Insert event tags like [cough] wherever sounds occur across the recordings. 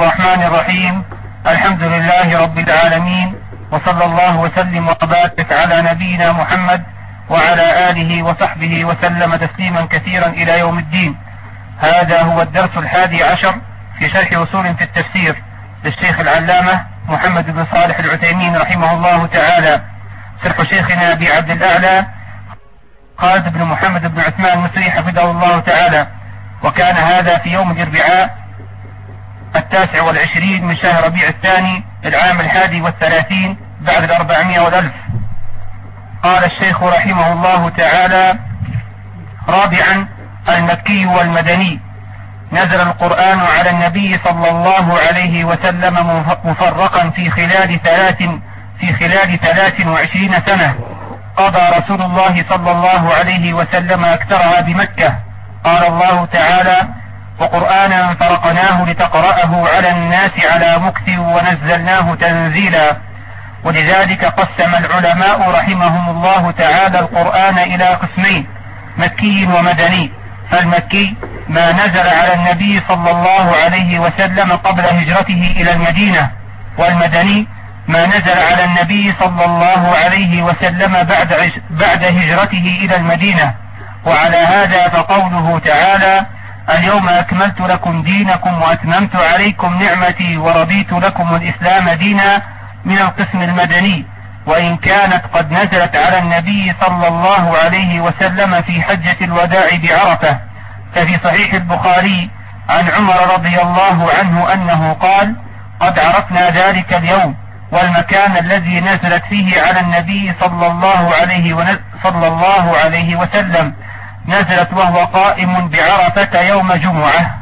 الرحمن الرحيم. الحمد لله رب العالمين وصلى الله وسلم وبارك على نبينا محمد وعلى آله وصحبه وسلم تسليما كثيرا إلى يوم الدين. هذا هو الدرس الحادي عشر في شرح أصول في التفسير للشيخ العلامة محمد بن صالح العثيمين رحمه الله تعالى. شرح شيخنا أبي عبد الأعلى خالد بن محمد بن عثمان المصري حفظه الله تعالى. وكان هذا في يوم الأربعاء التاسع والعشرين من شهر ربيع الثاني العام الحادي والثلاثين بعد الأربعمائة والألف. قال الشيخ رحمه الله تعالى رابعا المكي والمدني. نزل القرآن على النبي صلى الله عليه وسلم مفرقا في خلال ثلاث في خلال ثلاث وعشرين سنة. قضى رسول الله صلى الله عليه وسلم أكثرها بمكة. قال الله تعالى وقرآنا فرقناه لتقرأه على الناس على مكث ونزلناه تنزيلا. ولذلك قسم العلماء رحمهم الله تعالى القرآن إلى قسمين مكي ومدني. فالمكي ما نزل على النبي صلى الله عليه وسلم قبل هجرته إلى المدينة والمدني ما نزل على النبي صلى الله عليه وسلم بعد بعد هجرته إلى المدينة. وعلى هذا فقوله تعالى اليوم أكملت لكم دينكم وأتممت عليكم نعمتي ورضيت لكم الإسلام دينا من القسم المدني وإن كانت قد نزلت على النبي صلى الله عليه وسلم في حجة الوداع بعرفة ففي صحيح البخاري عن عمر رضي الله عنه أنه قال قد عرفنا ذلك اليوم والمكان الذي نزلت فيه على النبي صلى الله عليه صلى الله عليه وسلم نزلت وهو قائم بعرفة يوم جمعة.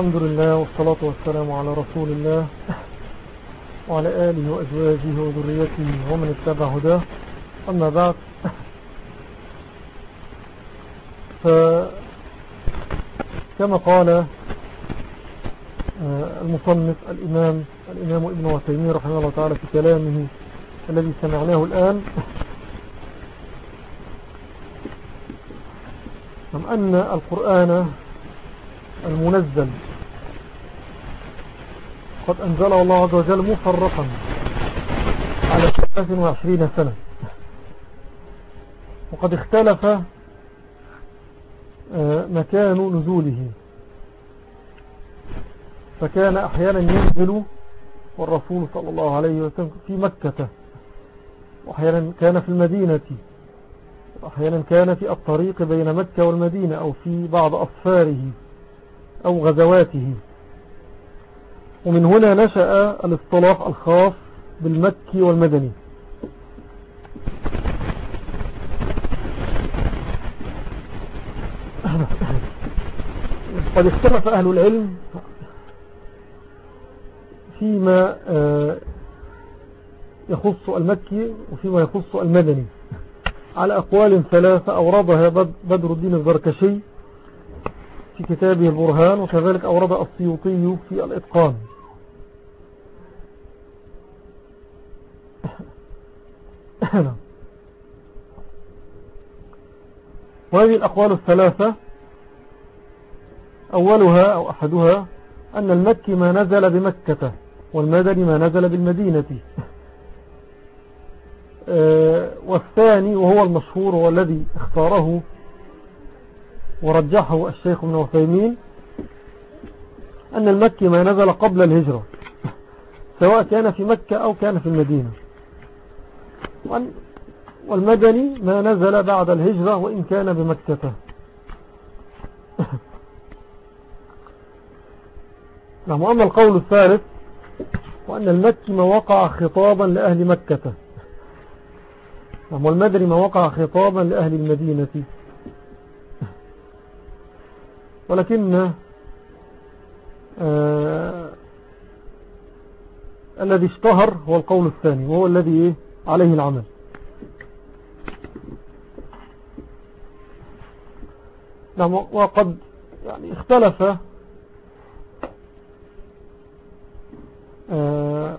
الحمد لله والصلاة والسلام على رسول الله وعلى آله وأزواجه وذريته ومن اتبع هداه. أما بعد فكما قال آه، المصنف الإمام الإمام ابن وسيمين رحمه الله تعالى في كلامه الذي سمعناه الآن أن القرآن المنزل قد أنزله الله عز وجل مفرقا على 23 سنة. وقد اختلف آه، مكان نزوله. فكان أحيانا ينزل والرسول صلى الله عليه وسلم في مكة. وأحيانا كان في المدينة. وأحيانا كان في الطريق بين مكة والمدينة أو في بعض أصفاره أو غزواته. ومن هنا نشأ الاصطلاح الخاص بالمكي والمدني. قد اختلف أهل العلم فيما آه، يخص المكي وفيما يخص المدني. على أقوال ثلاثة أوردها بدر الدين الزركشي في كتابه البرهان وكذلك أورد السيوطي في الإتقان. [coughs] وهذه الأقوال الثلاثة أولها أو أحدها أن المكي ما نزل بمكة والمدني ما نزل بالمدينة. [laughs] آه، والثاني وهو المشهور والذي اختاره ورجحه الشيخ ابن وثيمين أن المكي ما نزل قبل الهجرة سواء كان في مكة أو كان في المدينة. والمدني ما نزل بعد الهجرة وإن كان بمكة. [laughs] نعم وأما القول الثالث وأن المكي ما وقع خطابا لأهل مكة. [laughs] نعم والمدني ما وقع خطابا لأهل المدينة. [laughs] ولكن آه، الذي اشتهر هو القول الثاني وهو الذي إيه؟ عليه العمل. نعم وقد يعني اختلف آه،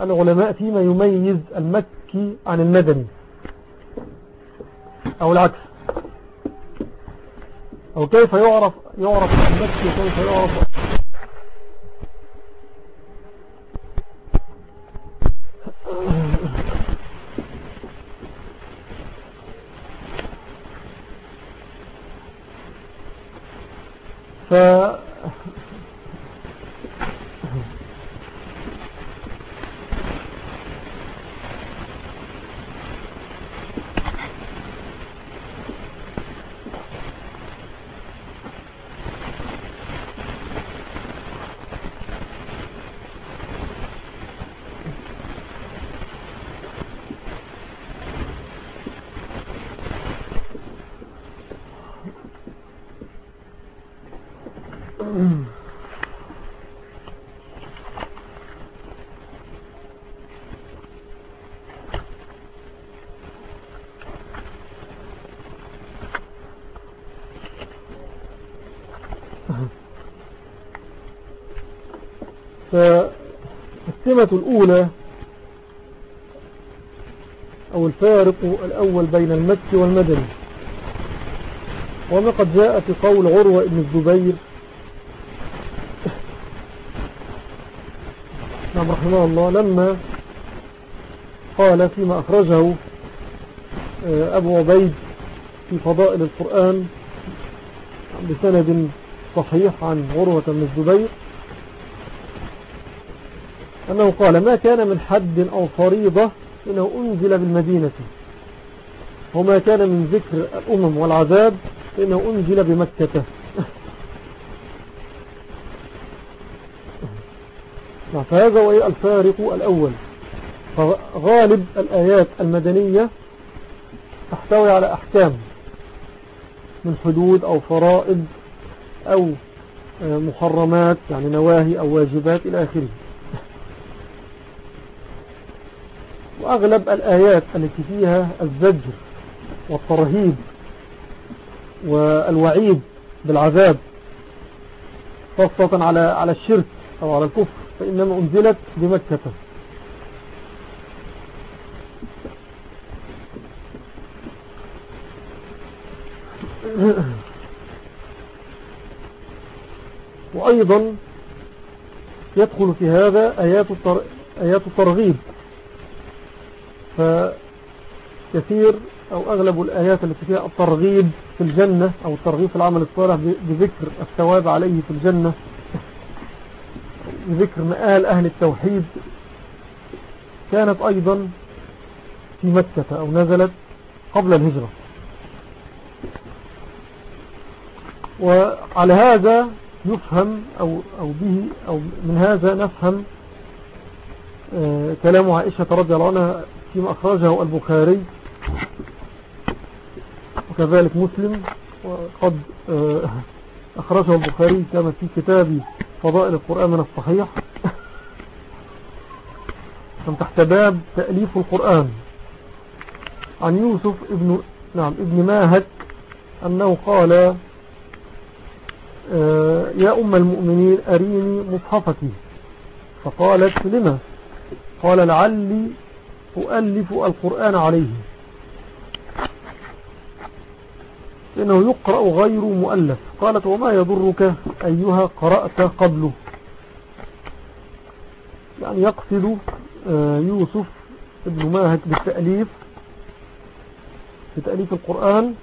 العلماء فيما يميز المكي عن المدني أو العكس. أو كيف يعرف يعرف المكي وكيف يعرف 呃。فالسمة الأولى أو الفارق الأول بين المكي والمدني. وما قد جاء في قول عروة بن الزبير. نعم رحمه الله لما قال فيما أخرجه آه، أبو عبيد في فضائل القرآن بسند صحيح عن عروة بن الزبير. أنه قال ما كان من حد أو فريضة إنه أنزل بالمدينة وما كان من ذكر الأمم والعذاب إنه أنزل بمكة. [laughs] فهذا هو الفارق الأول. فغالب الآيات المدنية تحتوي على أحكام من حدود أو فرائض أو آه، محرمات يعني نواهي أو واجبات إلى آخره. وأغلب الآيات التي فيها الزجر والترهيب والوعيد بالعذاب خاصة على على الشرك أو على الكفر فإنما أنزلت بمكة. وأيضا يدخل في هذا آيات الترغيب. فكثير أو أغلب الآيات التي فيها الترغيب في الجنة أو الترغيب في العمل الصالح بذكر الثواب عليه في الجنة بذكر مآل أهل التوحيد كانت أيضا في مكة أو نزلت قبل الهجرة. وعلى هذا يفهم أو, أو به أو من هذا نفهم آه، كلام عائشة رضي الله عنها فيما أخرجه البخاري وكذلك مسلم وقد آه، أخرجه البخاري كما في كتاب فضائل القرآن من الصحيح. من تحت باب تأليف القرآن. عن يوسف ابن نعم ابن ماهك أنه قال آه، يا أم المؤمنين أريني مصحفتي. فقالت لما؟ قال لعلي أؤلف القرآن عليه. إنه يقرأ غير مؤلف. قالت وما يضرك أيها قرأت قبله. يعني يقصد آه، يوسف ابن ماهك بالتأليف. بتأليف القرآن.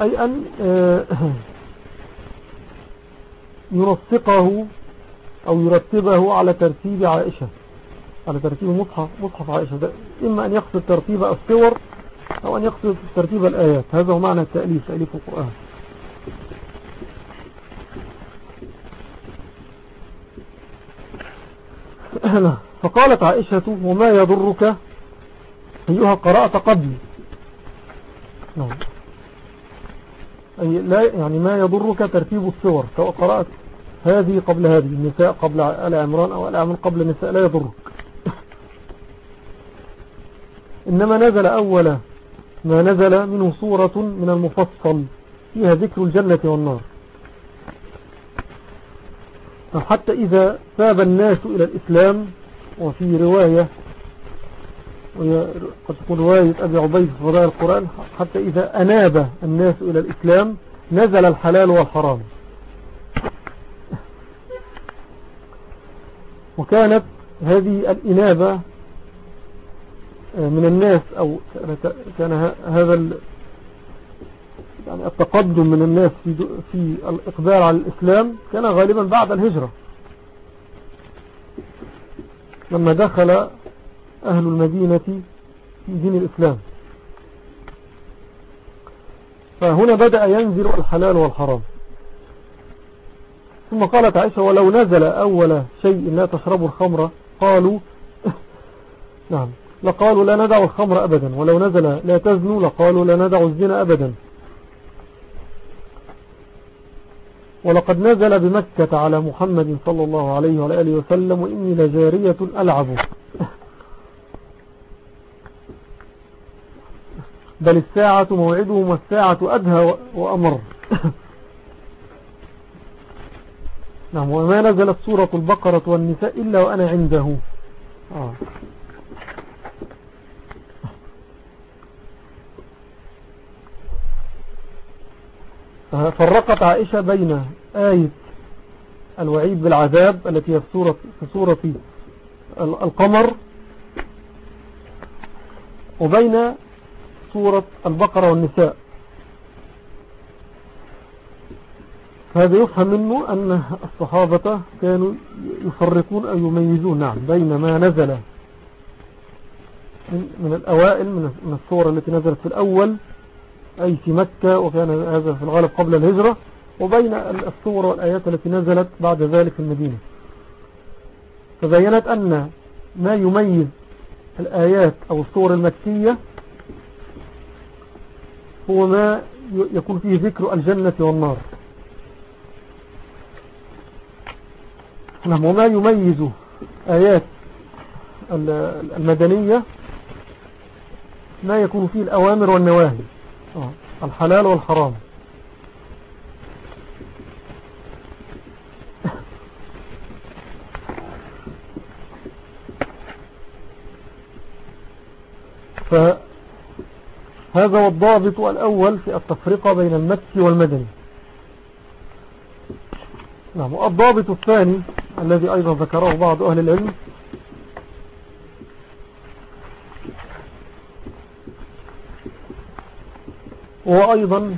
أي أن آه، ينسقه أو يرتبه على ترتيب عائشة. على ترتيب مصحف, مصحف عائشة. ده إما أن يقصد ترتيب الصور أو أن يقصد ترتيب الآيات. هذا هو معنى التأليف تأليف القرآن. [clears throat] فقالت عائشة وما يضرك أيها قرأت قبل؟ نعم. أي لا يعني ما يضرك ترتيب الصور سواء قرأت هذه قبل هذه النساء قبل آل عمران أو آل عمران قبل النساء لا يضرك. إنما نزل أول ما نزل منه صورة من المفصل فيها ذكر الجنة والنار. حتى إذا ثاب الناس إلى الإسلام وفي رواية قد تكون رواية أبي عبيد في القرآن حتى إذا أناب الناس إلى الإسلام نزل الحلال والحرام. وكانت هذه الإنابة آه، من الناس أو كان هذا يعني التقدم من الناس في, في الإقبال على الإسلام كان غالبا بعد الهجرة. لما دخل أهل المدينة في دين الإسلام. فهنا بدأ ينزل الحلال والحرام. ثم قالت عائشة ولو نزل أول شيء لا تشربوا الخمر قالوا [laughs] نعم لقالوا لا ندع الخمر أبدا ولو نزل لا تزنوا لقالوا لا ندع الزنا أبدا. ولقد نزل بمكة على محمد صلى الله عليه وآله وسلم وإني لجارية ألعب. بل الساعة موعدهم والساعة أدهى وأمر. [laughs] نعم وما نزلت سورة البقرة والنساء إلا وأنا عنده آه. فرقت عائشة بين آية الوعيد بالعذاب التي هي في سورة, في سورة القمر وبين سورة البقرة والنساء هذا يفهم منه أن الصحابة كانوا يفرقون أو يميزون. نعم بين ما نزل من الأوائل من الصورة التي نزلت في الأول أي في مكة وكان هذا في الغالب قبل الهجرة وبين الصور والآيات التي نزلت بعد ذلك في المدينة. فبينت أن ما يميز الآيات أو الصور المكية هو ما يكون فيه ذكر الجنة والنار. نعم وما يميز آيات المدنية ما يكون فيه الأوامر والنواهي. آه، الحلال والحرام. [laughs] فهذا هو الضابط الأول في التفرقة بين المكي والمدني. نعم. الضابط الثاني الذي أيضا ذكره بعض أهل العلم. وأيضا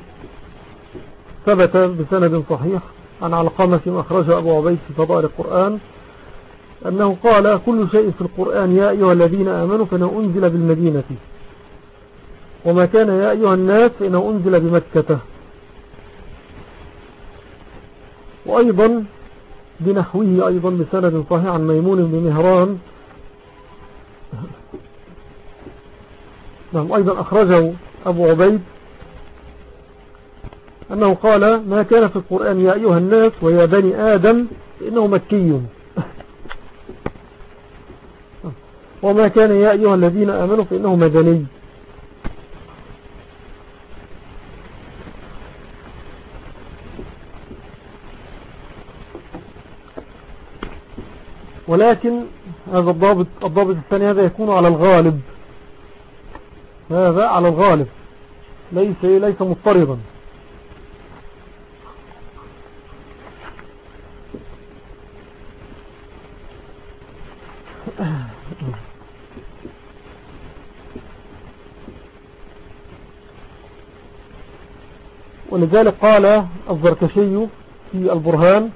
ثبت بسند صحيح عن علقمة أخرج أبو عبيد في فضائل القرآن أنه قال كل شيء في القرآن يا أيها الذين آمنوا فإنه أنزل بالمدينة. وما كان يا أيها الناس فإنه أنزل بمكة. وأيضا بنحوه أيضا بسند صحيح عن ميمون بن مهران. نعم أيضا أخرجه أبو عبيد أنه قال ما كان في القرآن يا أيها الناس ويا بني آدم إنه مكي. [laughs] وما كان يا أيها الذين آمنوا فإنه مدني. ولكن هذا الضابط الضابط الثاني هذا يكون على الغالب. هذا على الغالب. ليس ليس مضطردا. ولذلك قال الزركشي في البرهان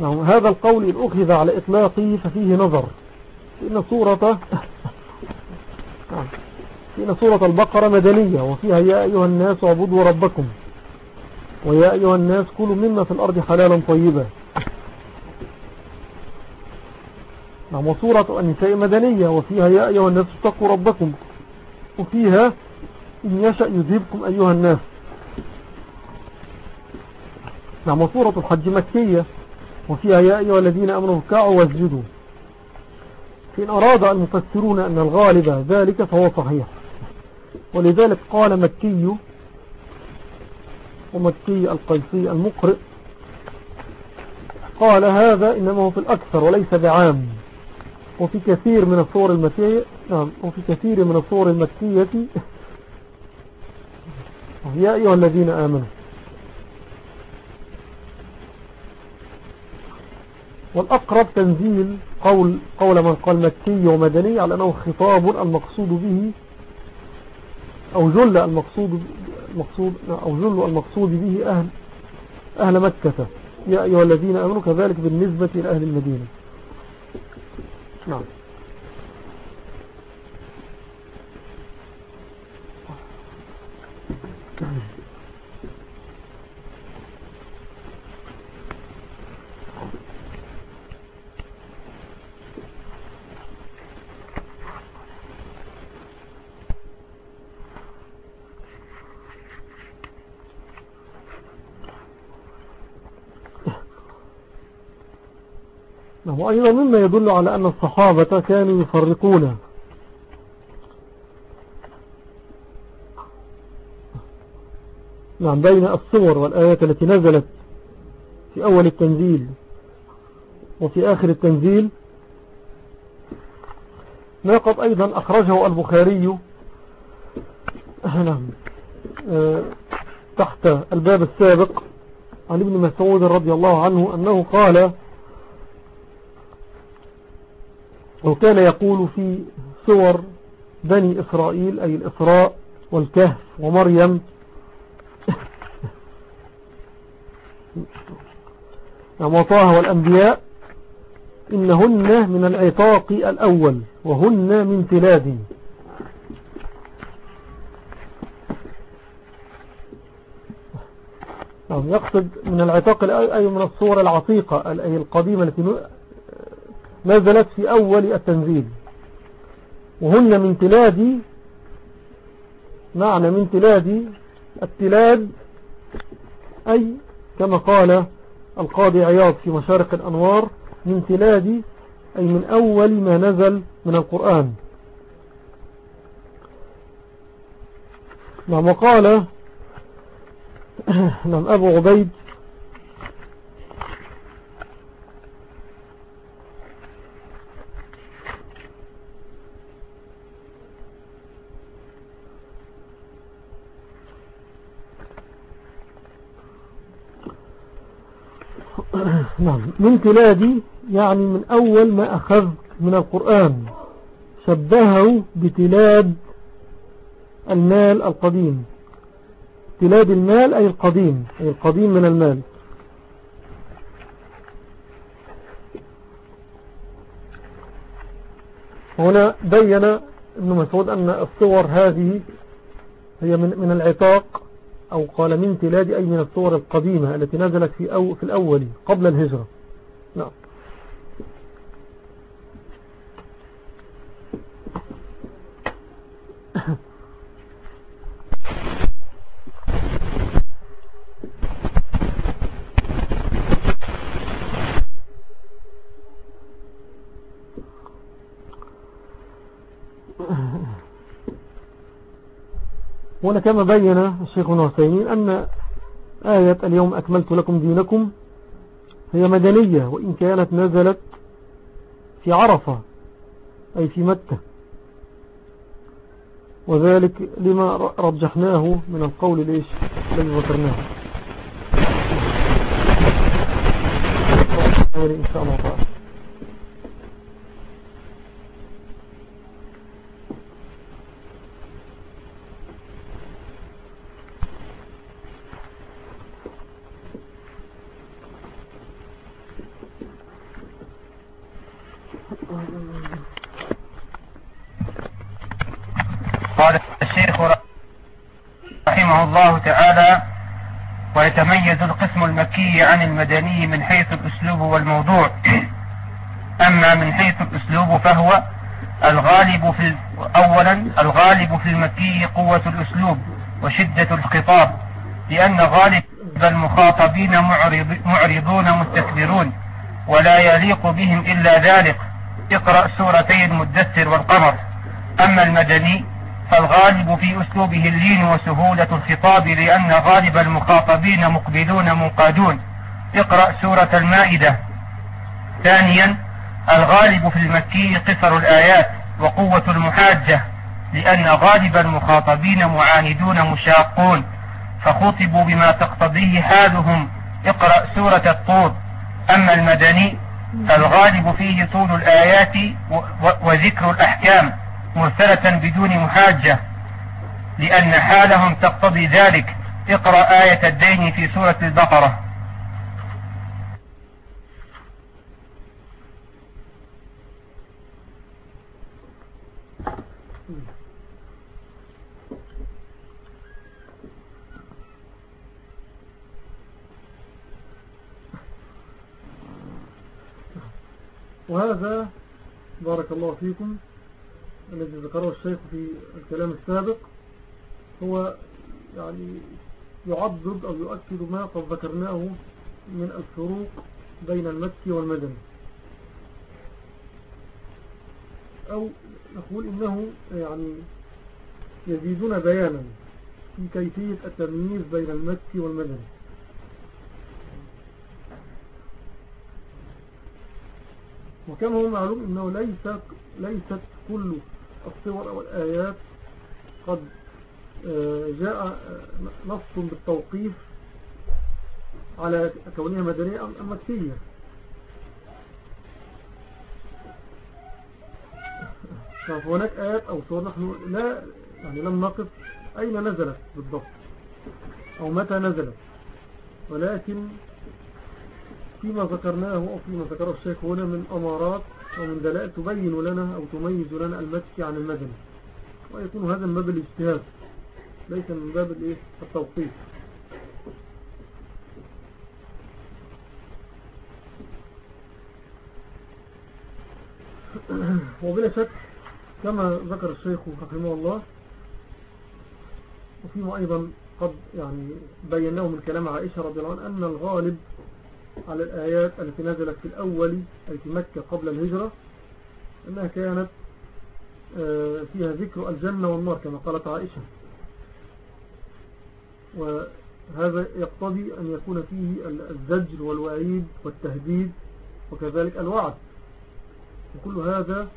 هذا القول إن أخذ على إطلاقه ففيه نظر. إن صورة نعم إن صورة البقرة مدنية وفيها يا أيها الناس عبدوا ربكم ويا أيها الناس كلوا مما في الأرض حلالا طيبا. نعم وصورة النساء مدنية وفيها يا أيها الناس اتقوا ربكم وفيها إن يشأ يذهبكم أيها الناس. نعم سورة الحج مكية وفيها يا أيها الذين أمنوا اركعوا واسجدوا. فإن أراد المفسرون أن الغالب ذلك فهو صحيح. ولذلك قال مكي ومكي القيسي المقرئ قال هذا إنما هو في الأكثر وليس بعام. وفي كثير من الصور المكية نعم وفي كثير من الصور المكية يا أيها الذين آمنوا. والأقرب تنزيل قول, قول من قال مكي ومدني على أنه خطاب المقصود به أو جل المقصود, المقصود أو جل المقصود به أهل, أهل مكة. يا أيها الذين أمنوا كذلك بالنسبة لأهل المدينة. نعم. وأيضا مما يدل على أن الصحابة كانوا يفرقون. نعم بين الصور والآيات التي نزلت في أول التنزيل وفي آخر التنزيل. ما قد أيضا أخرجه البخاري نعم آه، تحت الباب السابق عن ابن مسعود رضي الله عنه أنه قال وكان يقول في صور بني إسرائيل أي الإسراء والكهف ومريم. [laughs] وطه والأنبياء إنهن من العتاق الأول وهن من تلاد. نعم، يقصد من العتاق أي من الصور العتيقة أي القديمة التي نزلت في أول التنزيل. وهن من تلاد معنى من تلاد التلاد أي كما قال القاضي عياض في مشارق الأنوار من تلاد أي من أول ما نزل من القرآن. نعم وقال نعم أبو عبيد نعم. من تلادي يعني من أول ما أخذ من القرآن شبهه بتلاد المال القديم. تلاد المال أي القديم أي القديم من المال. هنا بين ابن مسعود أن الصور هذه هي من, من العتاق. أو قال من تلاد أي من الصور القديمة التي نزلت في, أو في الأول قبل الهجرة. هنا كما بين الشيخ نعسيمين أن آية اليوم أكملت لكم دينكم هي مدنية وإن كانت نزلت في عرفة أي في مكة. وذلك لما رجحناه من القول ليش الذي ذكرناه. إن شاء الله. تعالى قال الشيخ رحمه الله تعالى ويتميز عن المدني من حيث الأسلوب والموضوع. [clears throat] أما من حيث الأسلوب فهو الغالب في أولا الغالب في المكي قوة الأسلوب وشدة الخطاب لأن غالب المخاطبين معرض معرضون مستكبرون ولا يليق بهم إلا ذلك. اقرأ سورتي المدثر والقمر. أما المدني فالغالب في أسلوبه اللين وسهولة الخطاب لأن غالب المخاطبين مقبلون منقادون. اقرأ سورة المائدة. ثانيا الغالب في المكي قصر الآيات وقوة المحاجة لأن غالب المخاطبين معاندون مشاقون. فخطبوا بما تقتضيه حالهم. اقرأ سورة الطور. أما المدني فالغالب فيه طول الآيات وذكر الأحكام. مرسلة بدون محاجة لأن حالهم تقتضي ذلك. اقرأ آية الدين في سورة البقرة. وهذا بارك الله فيكم. الذي ذكره الشيخ في الكلام السابق هو يعني يعضد أو يؤكد ما قد ذكرناه من الفروق بين المكي والمدني. أو نقول إنه يعني يزيدون بيانا في كيفية التمييز بين المكي والمدني. وكما هو معلوم إنه ليس ليست كل الصور أو الايات قد آه، جاء آه، نص بالتوقيف على كونها مدنية أم مكية. [laughs] فهناك آيات أو صور نحن لا يعني لم نقف أين نزلت بالضبط أو متى نزلت. ولكن فيما ذكرناه أو فيما ذكره الشيخ هنا من أمارات ومن دلائل تبين لنا أو تميز لنا المكي عن المدني. ويكون هذا من باب الاجتهاد ليس من باب التوقيت. [clears throat] وبلا شك كما ذكر الشيخ رحمه الله وفيما أيضا قد يعني بيناه من كلام عائشة رضي الله عنها أن الغالب على الآيات التي نزلت في الأول أي في مكة قبل الهجرة أنها كانت آه، فيها ذكر الجنة والنار كما قالت عائشة. وهذا يقتضي أن يكون فيه الزجر والوعيد والتهديد وكذلك الوعد. وكل هذا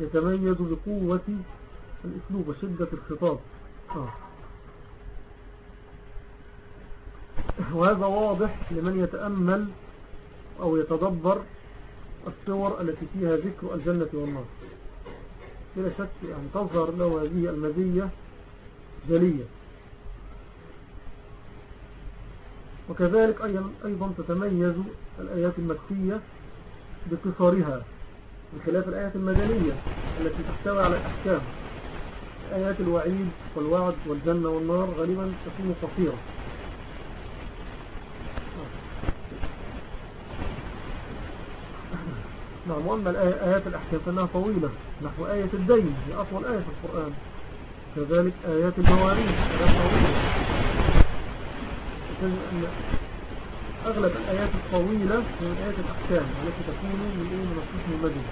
يتميز بقوة الإسلوب وشدة الخطاب. آه. وهذا واضح لمن يتأمل أو يتدبر الصور التي فيها ذكر الجنة والنار. بلا شك يعني تظهر له هذه المزية جلية. وكذلك أيضا تتميز الآيات المكية بقصارها بخلاف الآيات المدنية التي تحتوي على الأحكام. آيات الوعيد والوعد والجنة والنار غالبا تكون قصيرة. نعم وأما آيات الأحكام فإنها طويلة نحو آية الدين هي أطول آية في القرآن. كذلك آيات المواريث آيات طويلة. أغلب الآيات الطويلة من آيات الأحكام التي تكون من إيه؟ من القسم المدني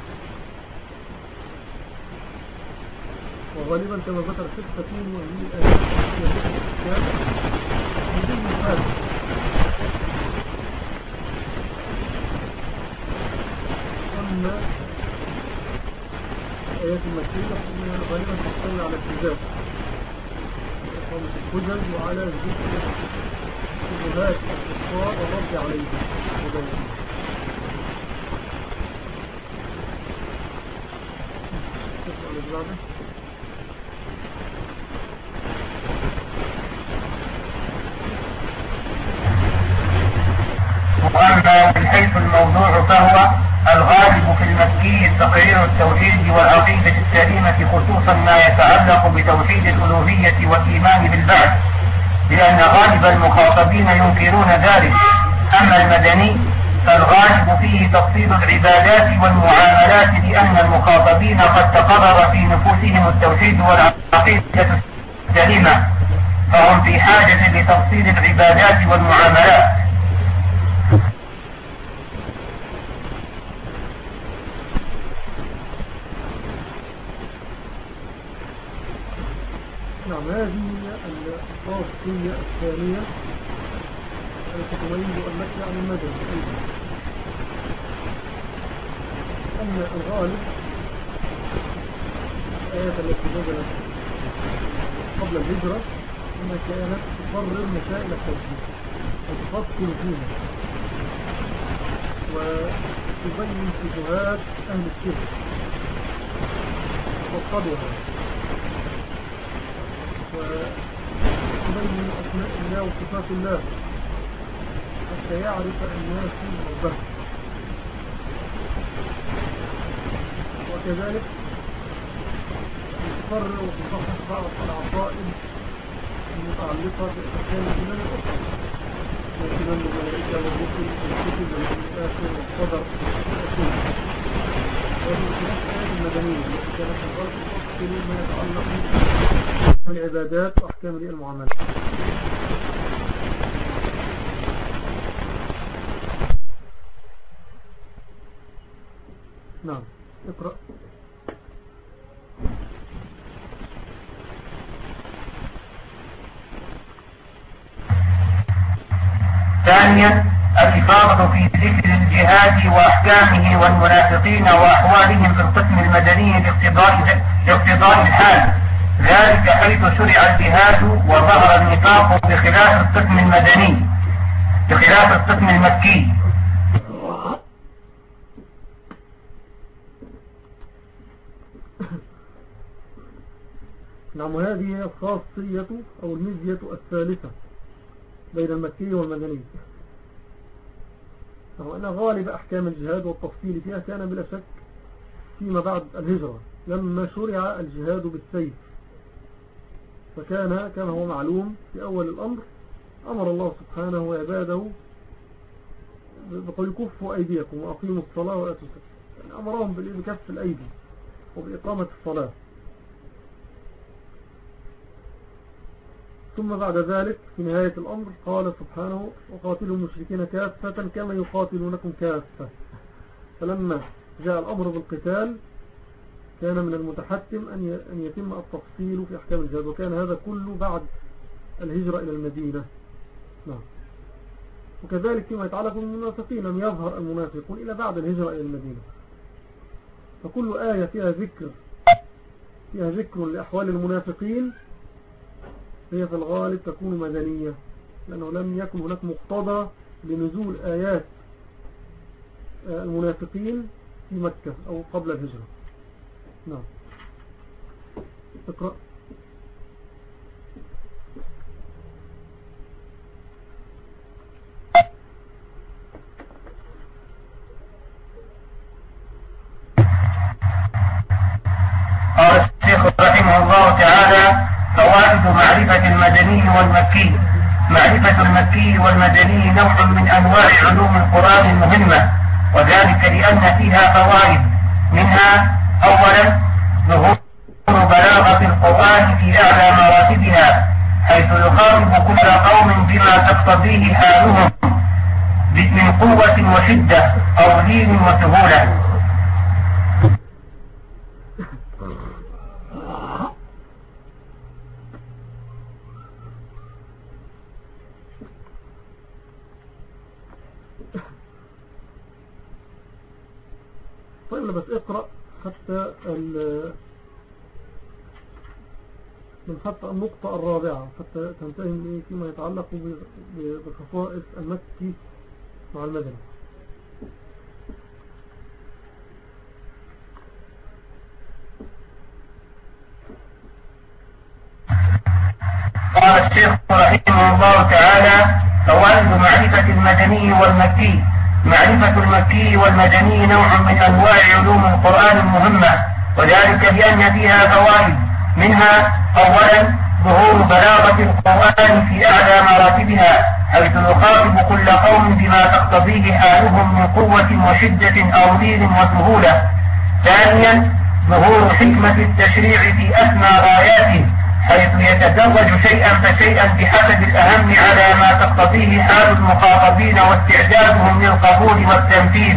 وغالبا كما ذكر الشيخ تكون هذه الآيات الأحكام من ضمن أما آيات المكية غالبا تحتوي على إقامة الحجج وعلى ذكر شبهات الكفار والرد عليهم. وأما من حيث الموضوع فهو الغالب في المكي تقرير التوحيد والعقيدة السليمة خصوصا ما يتعلق بتوحيد الألوهية والإيمان بالبعث لأن غالب المخاطبين ينكرون ذلك. أما المدني فالغالب فيه تفصيل العبادات والمعاملات لأن المخاطبين قد تقرر في نفوسهم التوحيد والعقيدة السليمة فهم في حاجة لتفصيل العبادات والمعاملات نعم هذه الخاصية الثانية التي تميز المكي عن المدن أيضا أن الغالب الآيات التي نزلت قبل الهجرة أنها كانت تقرر مسائل التوحيد وتفصل فيها وتبين شبهات أهل الشرك وتفضلها وتبين أسماء الله وصفات الله حتى يعرف الناس ربه وكذلك تقرر وتصحح بعض العقائد المتعلقة بأحكام الإيمان الأخرى والإيمان بالملائكة والرسل والكتب والآخر والقدر والأصول وهذه الآيات المدنية التي كانت تقرر تفصل ما يتعلق بالعبادات وأحكام المعاملات نعم اقرأ ثانيا الإفاضة في ذكر الجهاد وأحكامه والمنافقين وأحوالهم في القسم المدني لاقتضاء لاقتضاء الحال. ذلك حيث شرع الجهاد وظهر النفاق بخلاف القسم المدني. بخلاف القسم المكي. نعم هذه هي الخاصية أو الميزية الثالثة بين المكي والمدني. وهو أن غالب أحكام الجهاد والتفصيل فيها كان بلا شك فيما بعد الهجرة لما شرع الجهاد بالسيف. فكان كما هو معلوم في أول الأمر أمر الله سبحانه وعباده بقول كفوا أيديكم وأقيموا الصلاة وآتوا يعني أمرهم بكف الأيدي وبإقامة الصلاة. ثم بعد ذلك في نهاية الأمر قال سبحانه وقاتلوا المشركين كافة كما يقاتلونكم كافة. فلما جاء الأمر بالقتال كان من المتحتم أن يتم التفصيل في أحكام الجهاد وكان هذا كله بعد الهجرة إلى المدينة. نعم. وكذلك فيما يتعلق بالمنافقين لم يظهر المنافقون إلى بعد الهجرة إلى المدينة. فكل آية فيها ذكر فيها ذكر لأحوال المنافقين هي في الغالب تكون مدنية لأنه لم يكن هناك مقتضى لنزول آيات آه، المنافقين في مكة أو قبل الهجرة. نعم. اقرأ. الشيخ الله معرفة المدني والمكي. معرفة المكي والمدني نوع من أنواع علوم القرآن المهمة وذلك لأن فيها فوائد. منها أولا ظهور بلاغة القرآن في أعلى مراتبها حيث يخاطب كل قوم بما تقتضيه حالهم من قوة وشدة أو لين وسهولة طيب بس اقرأ حتى من حتى النقطة الرابعة حتى تنتهي فيما يتعلق بخصائص المكي مع المدني. قال الشيخ رحمه الله تعالى فوائد معرفة المدني والمكي معرفة المكي والمدني نوع من أنواع علوم القرآن المهمة. وذلك لأن فيها فوائد. منها أولا ظهور بلاغة القرآن في أعلى مراتبها حيث يخاطب كل قوم بما تقتضيه حالهم من قوة وشدة أو لين وسهولة. ثانيا ظهور حكمة التشريع في أسمى غاياته حيث يتزوج شيئا فشيئا بحسب الأهم على ما تقتضيه حال المخاطبين واستعدادهم للقبول والتنفيذ.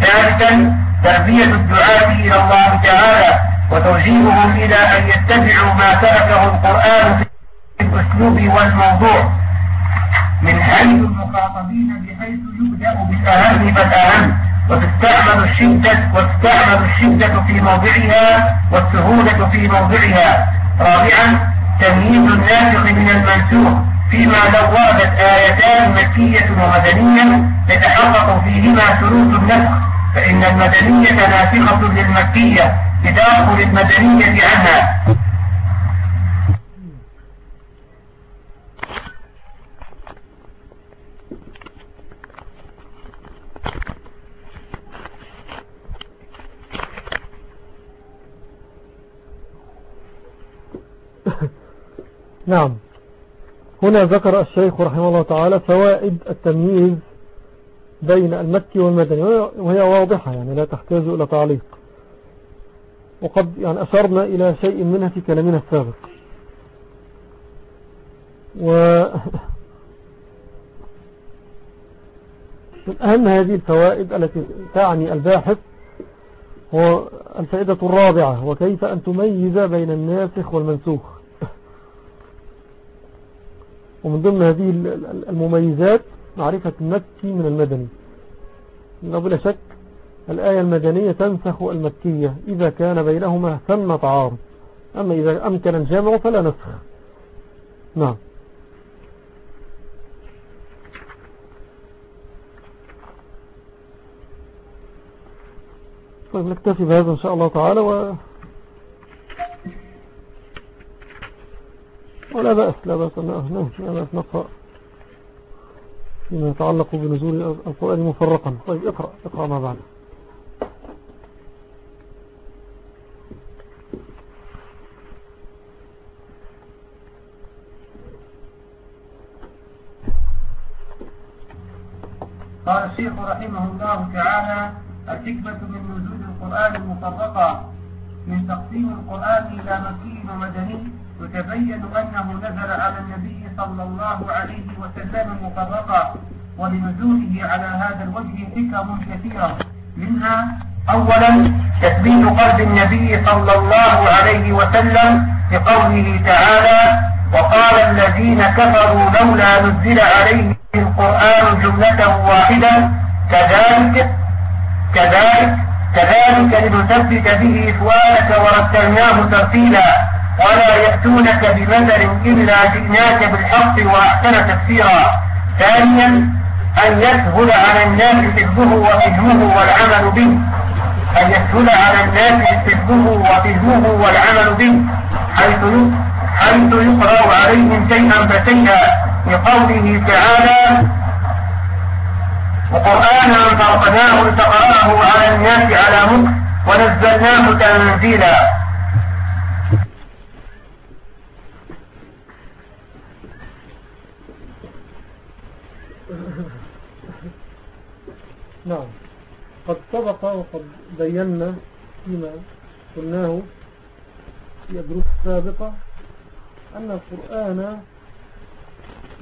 ثالثا تربية الدعاة إلى الله تعالى وتوجيههم إلى أن يتبعوا ما تركه القرآن في الأسلوب والموضوع. من حيث المخاطبين بحيث يبدأ بالأهم فالأهم وتستعمل الشدة وتستعمل الشدة في موضعها والسهولة في موضعها. رابعا تمييز الناسخ من المنسوخ فيما لو وردت آيتان مكية ومدنية يتحقق فيهما شروط النسخ. فإن المدنية ناسخة للمكية بداخل المدنية عنها. نعم. هنا ذكر الشيخ رحمه الله تعالى فوائد التمييز بين المكي والمدني. وهي واضحة يعني لا تحتاج إلى تعليق. وقد يعني أشرنا إلى شيء منها في كلامنا السابق. و [laughs] من أهم هذه الفوائد التي تعني الباحث هو الفائدة الرابعة وكيف أن تميز بين الناسخ والمنسوخ. [laughs] ومن ضمن هذه المميزات معرفة المكي من المدني. بلا شك الآية المدنية تنسخ المكية. إذا كان بينهما ثم تعارض أما إذا أمكن الجامع فلا نسخ. نعم. طيب نكتفي بهذا إن شاء الله تعالى و ولا بأس لا بأس نعم لا بأس نقرأ. فيما يتعلق بنزول القرآن مفرقا. طيب اقرأ اقرأ ما بعد. قال الشيخ رحمه الله تعالى الحكمة من نزول القرآن المفرقة من تقسيم القرآن إلى مكي ومدني. يتبين أنه نزل على النبي صلى الله عليه وسلم مفرقا ولنزوله على هذا الوجه حكم كثيرة. منها أولا تثبيت قلب النبي صلى الله عليه وسلم بقوله تعالى وقال الذين كفروا لولا نزل عليه القرآن جملة واحدة كذلك كذلك كذلك لنثبت به فؤادك ورتلناه ترتيلا ولا يأتونك بمثل إلا جئناك بالحق وأحسن تفسيرا. ثانيا أن يسهل على الناس حفظه وفهمه والعمل به. أن يسهل على الناس حفظه وفهمه والعمل به. حيث حيث يقرأ عليهم شيئا فشيئا. لقوله تعالى وقرآنا فرقناه لتقرأه على الناس على مكر ونزلناه تنزيلا. نعم. قد سبق وقد بينا فيما قلناه في الدروس السابقة أن القرآن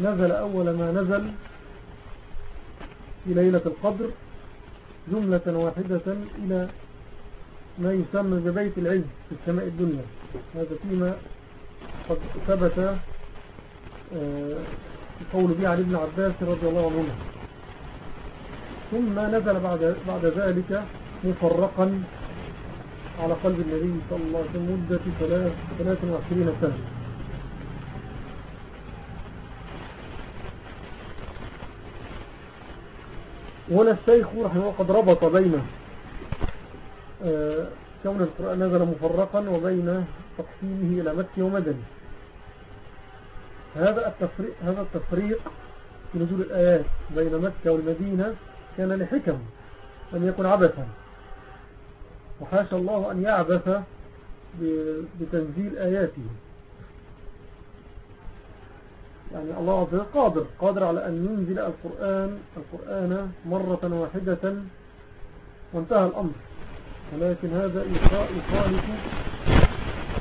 نزل أول ما نزل في ليلة القدر جملة واحدة إلى ما يسمى ببيت العز في السماء الدنيا. هذا فيما قد ثبت آه، قول به عن ابن عباس رضي الله عنه. ثم نزل بعد, بعد ذلك مفرقا على قلب النبي صلى الله عليه وسلم مدة 23 سنة. هنا الشيخ رحمه الله قد ربط بين آه، كون القرآن نزل مفرقا وبين تقسيمه إلى مكي ومدني. هذا التفريق, هذا التفريق في نزول الآيات بين مكة والمدينة كان لحكم لم يكن عبثا. وحاشا الله أن يعبث بتنزيل آياته. يعني الله عز وجل قادر قادر على أن ينزل القرآن القرآن مرة واحدة وانتهى الأمر. ولكن هذا يخالف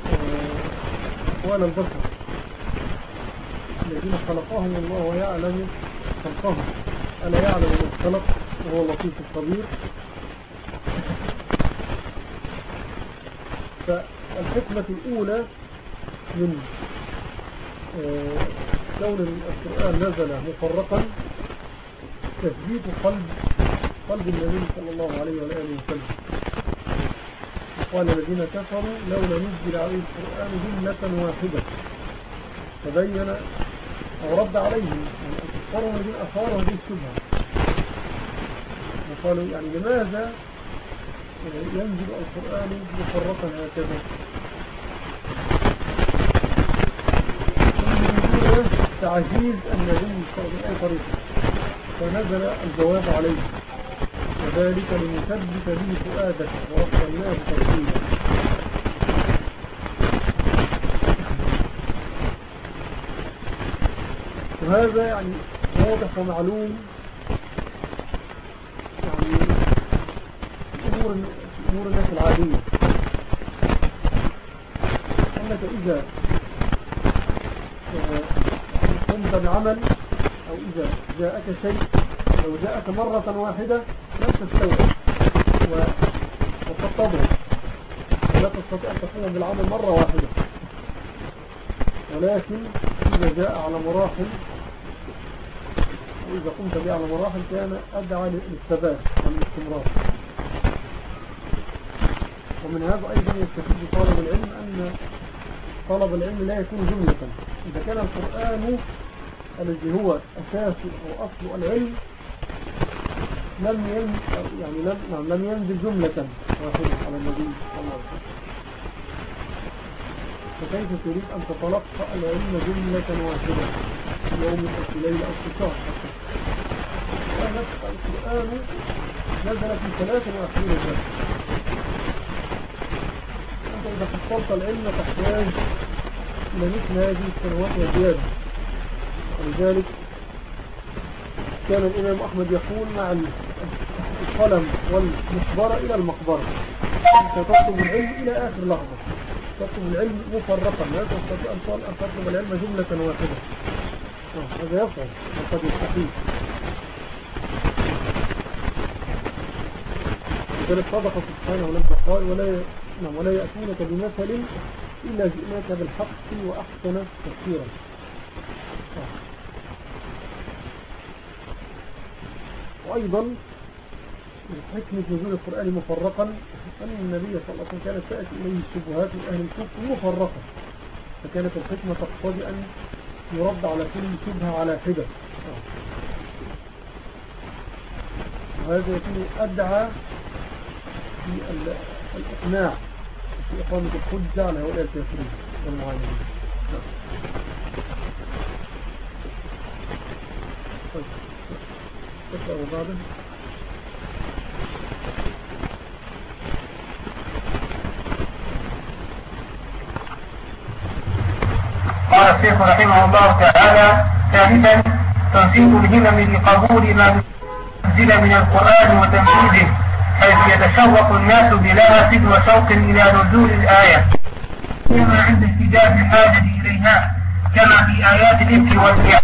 آه، أحوال البشر الذين خلقهم الله ويعلم خلقهم. ألا يعلم من خلق؟ وهو اللطيف الخبير. فالحكمة الأولى من آه، كون القرآن نزل مفرقا تثبيت قلب قلب النبي صلى الله عليه وآله وسلم. قال الذين كفروا لولا نزل عليه القرآن جملة واحدة. تبين أو رد عليهم أكثرهم من أثار هذه الشبهة وقالوا يعني لماذا ينزل القرآن مفرقا هكذا؟ تعجيز النبي صلى الله عليه وسلم فنزل الجواب عليه. وذلك لنثبت به فؤادك ورسلناه ترتيبا وهذا يعني واضح ومعلوم يعني أمور العادية أنك إذا قمت بعمل أو إذا جاءك شيء لو جاءك مرة واحدة لا تستوعب وتتضرب ولا تستطيع أن تقوم بالعمل مرة واحدة. ولكن إذا جاء على مراحل وإذا قمت به على مراحل كان أدعى للثبات والاستمرار. ومن هذا أيضا يستفيد طالب العلم أن طلب العلم لا يكون جملة. إذا كان القرآن الذي هو أساس أو أصل العلم لم ينزل يعني لم, نعم لم ينزل جملة. واحدة على النبي صلى الله عليه وسلم. فكيف تريد أن تتلقى العلم جملة واحدة في يوم أو في ليلة أو في شهر؟ القرآن نزل في 23 جزء أنت إذا فصلت العلم تحتاج إلى مثل هذه السنوات وزيادة ولذلك كان الإمام أحمد يقول مع القلم والمخبرة إلى المقبرة. أنت تطلب العلم إلى آخر لحظة. تطلب العلم مفرقا. لا تستطيع أن تطلب العلم جملة واحدة. هذا يصعب. وقد يستحيل لذلك صدق سبحانه لما قال ولا نعم ولا يأتونك بمثل إلا جئناك بالحق وأحسن تفسيرا. وأيضا من حكمة نزول القرآن مفرقا أن النبي صلى الله عليه وسلم كانت تأتي إليه الشبهات من أهل الكفر مفرقة. فكانت الحكمة تقتضي أن يرد على كل شبهة على حدة. وهذا يكون أدعى في الإقناع. إقامة الحجة على هؤلاء الكافرين والمعاندين طيب قال الشيخ رحمه الله تعالى ثالثا تنسيق الهمم لقبول ما نزل من القرآن وتنفيذه حيث يتشوق الناس بلهف وشوق إلى نزول الآية. كما عند اشتداد الحاجة إليها كما في آيات الإفك والإعلام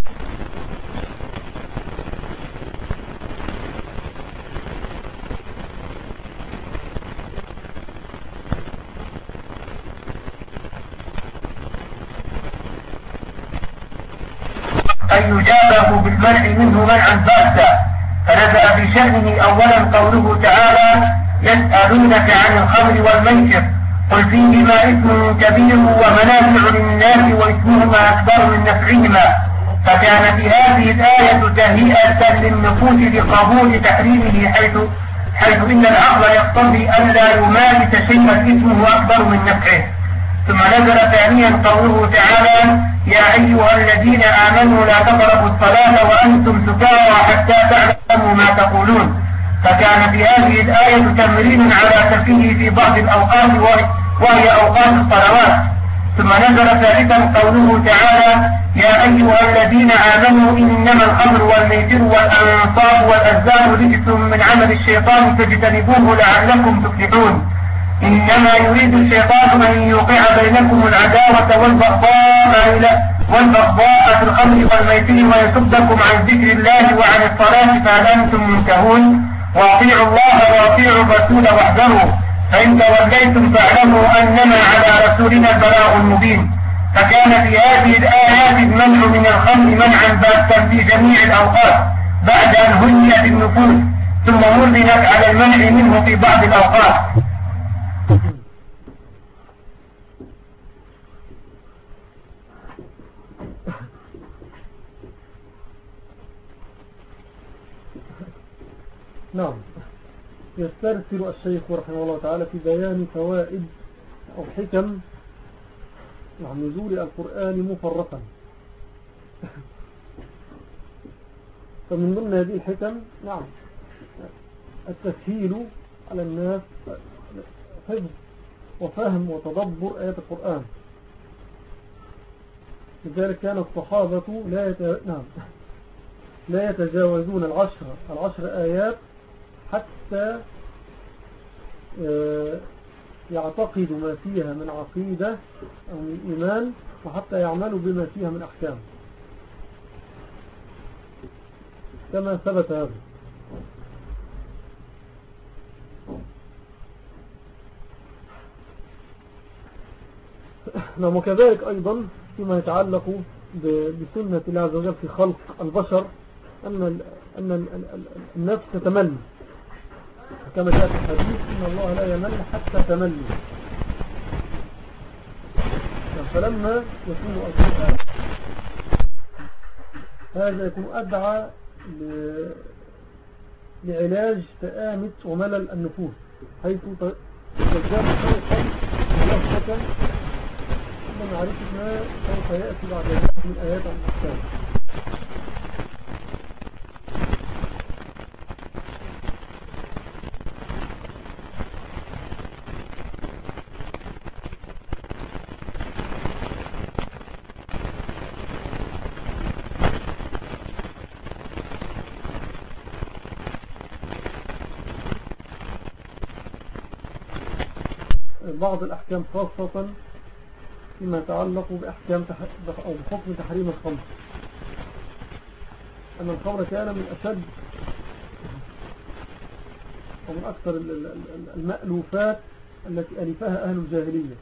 أن يجابه بالمنع منه منعا باتا فنزل في شأنه أولا قوله تعالى يسألونك عن الخمر والميسر قل فيهما إثم كبير ومنافع للناس وإثمهما أكبر من نفعهما. فكان في هذه الآية تهيئة للنفوس لقبول تحريمه حيث حيث إن العقل يقتضي أن لا يمارس شيئا إثمه أكبر من نفعه. ثم نزل ثانيا قوله تعالى يا أيها الذين آمنوا لا تقربوا الصلاة وأنتم سكارى حتى تعلموا ما تقولون. فكان في هذه الآية تمرين على تفيه في بعض الأوقات وهي أوقات الصلوات. ثم نزل ثالثا قوله تعالى يا أيها الذين آمنوا إنما الخمر والميسر والأنصاب والأزلام رجس من عمل الشيطان فاجتنبوه لعلكم تفلحون. إنما يريد الشيطان أن يوقع بينكم العداوة والبغضاء والبغضاء في الخمر والميسر ويصدكم عن ذكر الله وعن الصلاة فهل أنتم منتهون وأطيعوا الله وأطيعوا الرسول واحذروا. فإن توليتم فاعلموا أنما على رسولنا البلاغ المبين فكان في هذه الآيات المنع من الخمر منعا باتا في جميع الأوقات بعد أن هنيت النفوس ثم مرنت على المنع منه في بعض الأوقات. نعم. يسترسل الشيخ رحمه الله تعالى في بيان فوائد أو حكم عن نزول القرآن مفرقا. فمن ضمن هذه الحكم نعم التسهيل على الناس حفظ وفهم وتدبر آيات القرآن. لذلك كان الصحابة لا يت... نعم لا يتجاوزون العشر العشر آيات حتى آه، يعتقد ما فيها من عقيدة أو من إيمان وحتى يعملوا بما فيها من أحكام. كما ثبت هذا. نعم وكذلك أيضا فيما يتعلق بسنة الله عز وجل في خلق البشر أن النفس تتمنى. كما جاء في الحديث إن الله لا يمل حتى تمل فلما يكون القرآن هذا يكون أدعى لعلاج تآمت وملل النفوس حيث تجاب خوفا ولهفة من معرفة سوف يأتي بعد ذلك من آيات الأحكام بعض الأحكام خاصة فيما يتعلق بأحكام أو بحكم تحريم الخمر. أن الخمر كان من أشد ومن أكثر المألوفات التي ألفها أهل الجاهلية.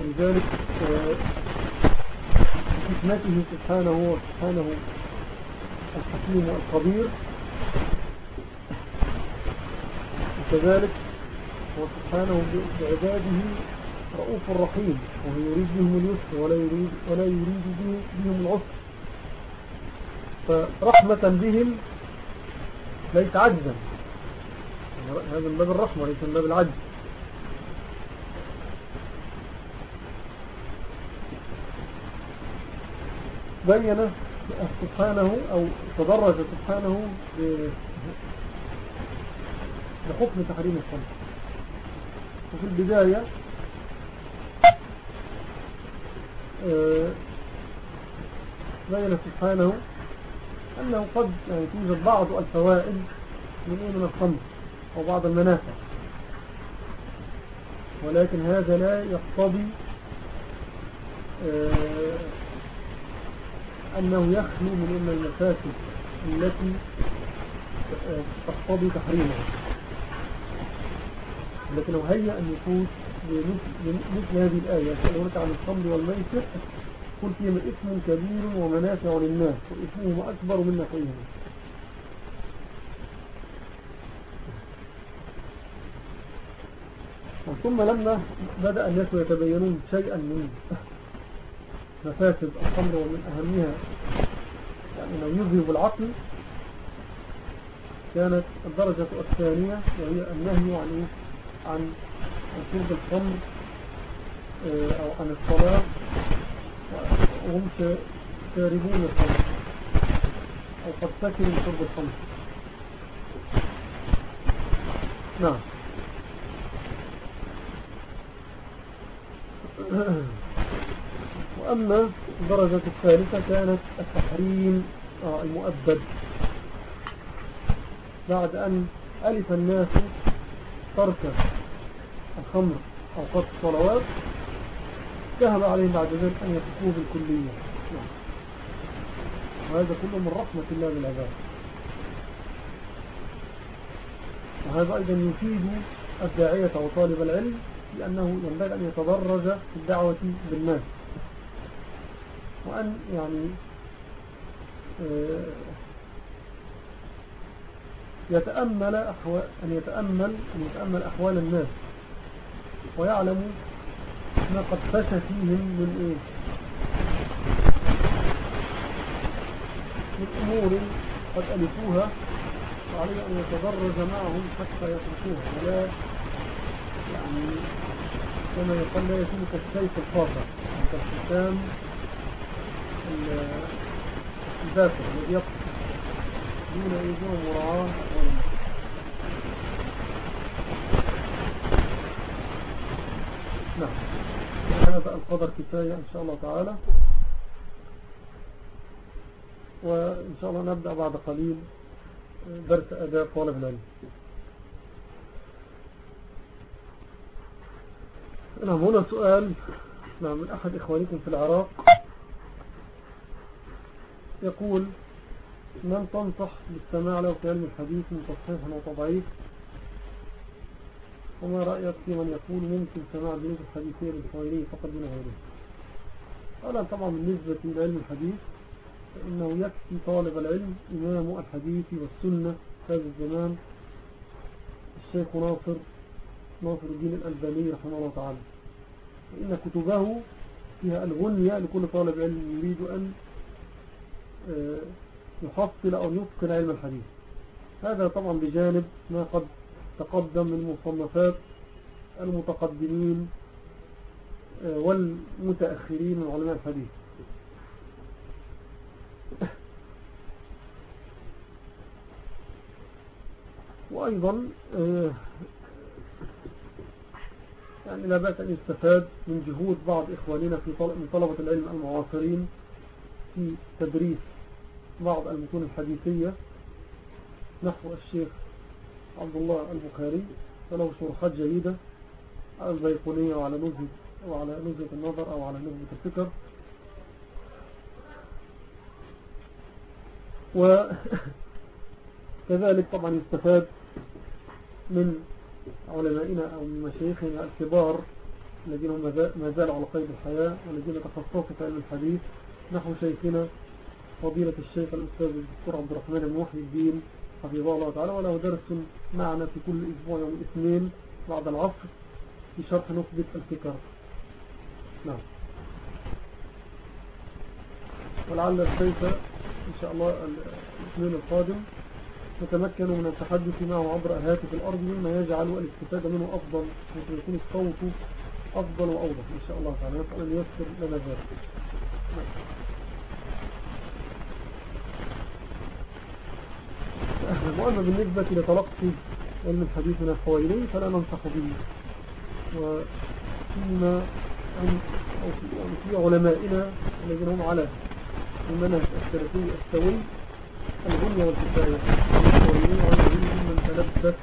ولذلك آه، حكمته سبحانه وسبحانه الحكيم والخبير وكذلك هو سبحانه بعباده رؤوف رحيم وهو يريد بهم اليسر ولا يريد, ولا يريد بهم العسر. فرحمة بهم ليس عجزا. هذا من باب الرحمة وليس من باب العجز. بين سبحانه أو تدرج سبحانه بحكم تحريم الخمر وفي البداية آه، بين سبحانه أنه قد يعني توجد بعض الفوائد من إيه الخمر وبعض المنافع. ولكن هذا لا يقتضي آه، أنه يخلو من المفاسد التي آه، تقتضي تحريمها. لكنه هيأ النفوس لمثل هذه الآية يسألونك عن الخمر والميسر قل فيهم اسم كبير ومنافع للناس وإثمهم أكبر من نفعهم ثم لما بدأ الناس يتبينون شيئا من مفاسد الخمر ومن أهمها يعني أنه يذهب العقل كانت الدرجة الثانية وهي النهي عن عن شرب الخمر أو عن الصلاة وهم شاربون الخمر أو قد سكروا شرب الخمر. نعم. [clears throat] وأما الدرجة الثالثة كانت التحريم آه، المؤبد. بعد أن ألف الناس ترك الخمر أوقات الصلوات ذهب عليهم بعد ذلك أن يتقوه بالكلية. وهذا كله من رحمة الله بالعباد. وهذا أيضا يفيد الداعية وطالب العلم لأنه ينبغي أن يتدرج في الدعوة بالناس. وأن يعني آه، يتأمل أحوال أن يتأمل أن يتأمل أحوال الناس. ويعلم ما قد فشى فيهم من إيه؟ من أمور قد ألفوها وعليه أن يتدرج معهم حتى يتركوها. ولا يعني كما يقال لا يكون كالسيف الفاقع كالحسام الباسر الذي يقصد دون أيديهم مراعاة نعم هذا القدر كفاية إن شاء الله تعالى. وإن شاء الله نبدأ بعد قليل درس أداء طالب العلم. نعم هنا سؤال. نعم من أحد إخوانكم في العراق يقول من تنصح بالسماع له في علم الحديث من تصحيح وتضعيف وما رأيك في من يقول ممكن سماع الدروس الحديثية للحويري فقط دون غيره؟ أولا طبعا بالنسبة لعلم الحديث فإنه يكفي طالب العلم إمام الحديث والسنة هذا الزمان الشيخ ناصر ناصر الدين الألباني رحمه الله تعالى. فإن كتبه فيها الغنية لكل طالب علم يريد أن آه، يحصل أو يتقن علم الحديث. هذا طبعا بجانب ما قد تقدم من مصنفات المتقدمين آه، والمتأخرين من علماء الحديث. وأيضا آه، يعني لا بأس أن يستفاد من جهود بعض إخواننا في طلبة العلم المعاصرين في تدريس بعض المتون الحديثية. نحو الشيخ عبد الله البخاري فله شروحات جيدة على البيقونية وعلى نزهة وعلى نزهة النظر أو على نزهة الفكر. وكذلك [laughs] طبعا يستفاد من علمائنا أو من مشايخنا الكبار الذين هم ما زالوا على قيد الحياة والذين تخصصوا في علم الحديث. نحو شيخنا فضيلة الشيخ الأستاذ الدكتور عبد الرحمن الموحي الدين حفظه الله تعالى وله درس معنا في كل أسبوع يوم الاثنين بعد العصر في شرح نخبة الفكر. نعم. ولعل السيف إن شاء الله الاثنين القادم نتمكن من التحدث معه عبر هاتف الأرض مما يجعل الاستفادة منه أفضل ويكون الصوت أفضل وأوضح إن شاء الله تعالى. نسأل أن يسر لنا ذلك. وأما بالنسبة لتلقي علم الحديث من الحوالين فلا ننصح به. وفيما أو في علمائنا الذين هم على المنهج السلفي السوي الغنية والكفاية والحوالين والذين من تلبس